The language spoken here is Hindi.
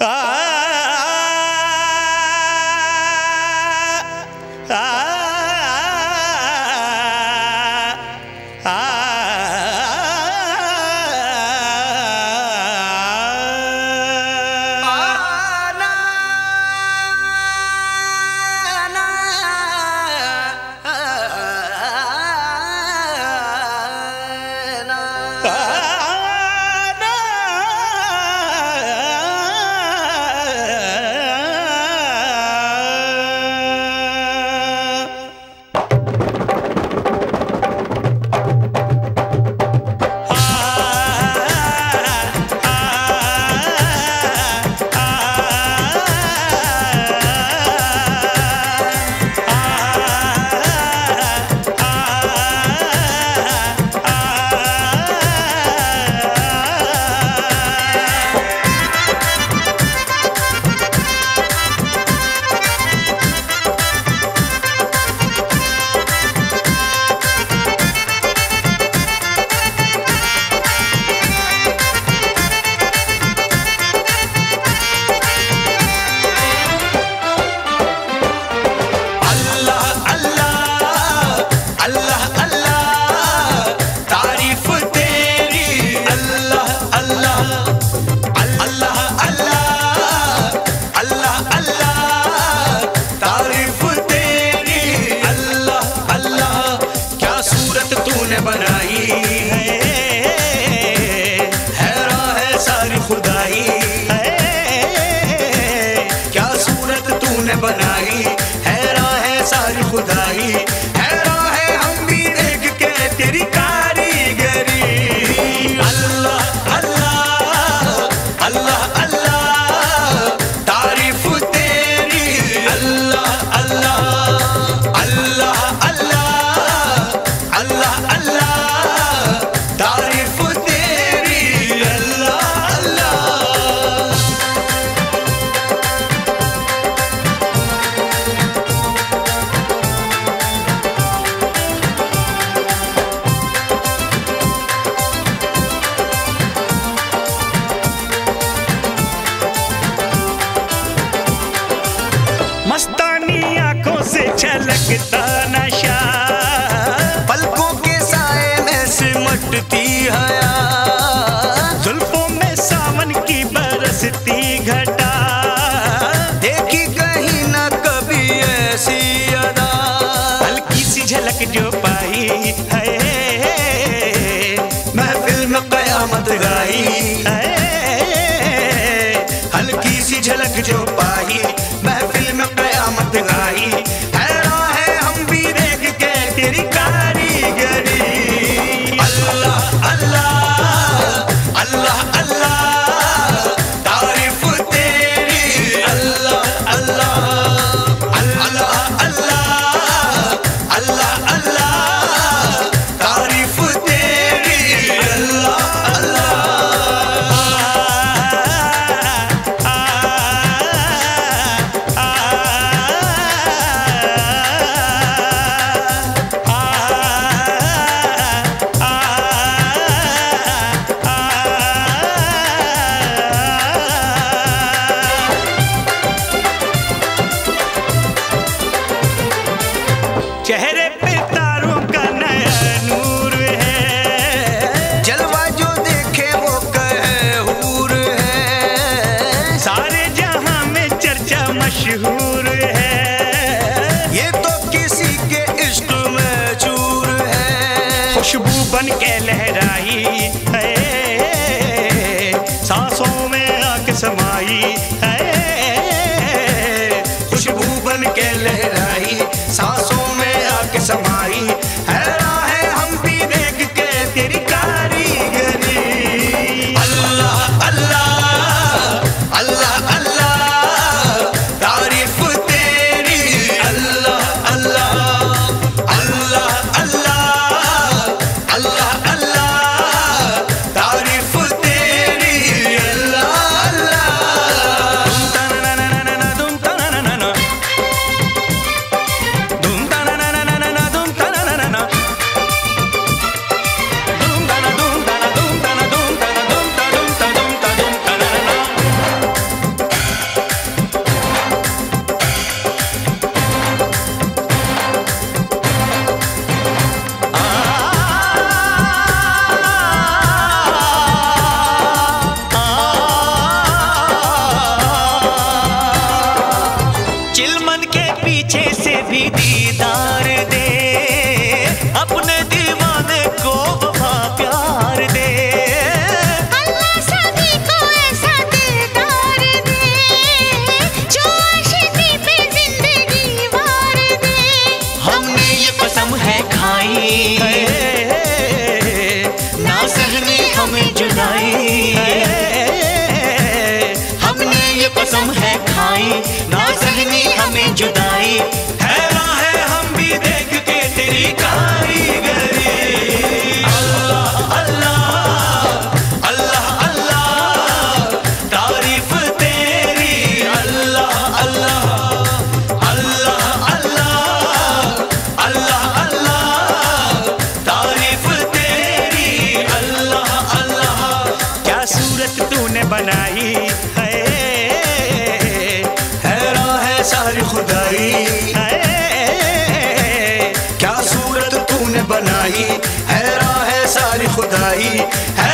Ah! छलकता नशा। पलकों के साए में सिमटती हया। जुल्फों में सावन की बरसती घटा। देखी कहीं ना कभी ऐसी अदा। हल्की सी झलक जो पाई है। महफिल में कयामत गाई। है। हल्की सी झलक जो पाई महफिल में कयामत गाई। அல்லாஹ் बन के लहराई है सांसों में आके समाई है है बनाई है। हैरान है सारी खुदाई। है। क्या सूरत तूने बनाई? हैरान है सारी खुदाई। है